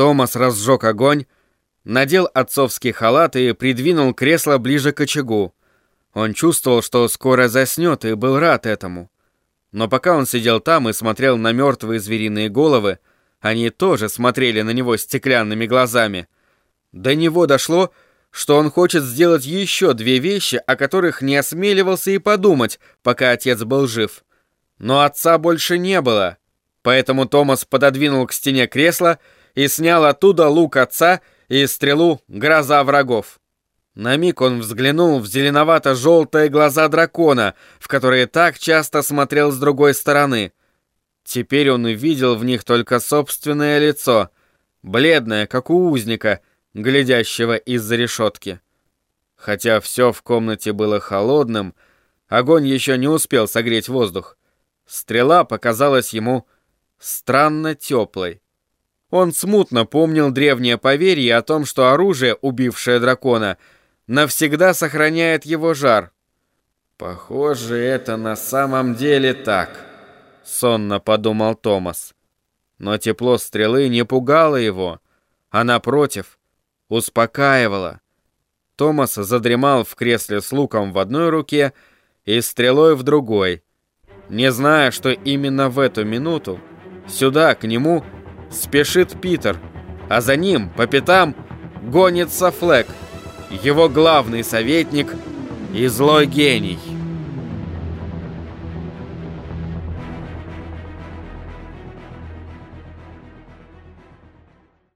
Томас разжег огонь, надел отцовский халат и придвинул кресло ближе к очагу. Он чувствовал, что скоро заснет, и был рад этому. Но пока он сидел там и смотрел на мертвые звериные головы, они тоже смотрели на него стеклянными глазами. До него дошло, что он хочет сделать еще две вещи, о которых не осмеливался и подумать, пока отец был жив. Но отца больше не было, поэтому Томас пододвинул к стене кресло и снял оттуда лук отца и стрелу «Гроза врагов». На миг он взглянул в зеленовато-желтые глаза дракона, в которые так часто смотрел с другой стороны. Теперь он увидел в них только собственное лицо, бледное, как у узника, глядящего из-за решетки. Хотя все в комнате было холодным, огонь еще не успел согреть воздух. Стрела показалась ему странно теплой. Он смутно помнил древнее поверье о том, что оружие, убившее дракона, навсегда сохраняет его жар. «Похоже, это на самом деле так», — сонно подумал Томас. Но тепло стрелы не пугало его, а напротив, успокаивало. Томас задремал в кресле с луком в одной руке и стрелой в другой, не зная, что именно в эту минуту сюда, к нему, спешит Питер, а за ним, по пятам, гонится Флэк, его главный советник и злой гений.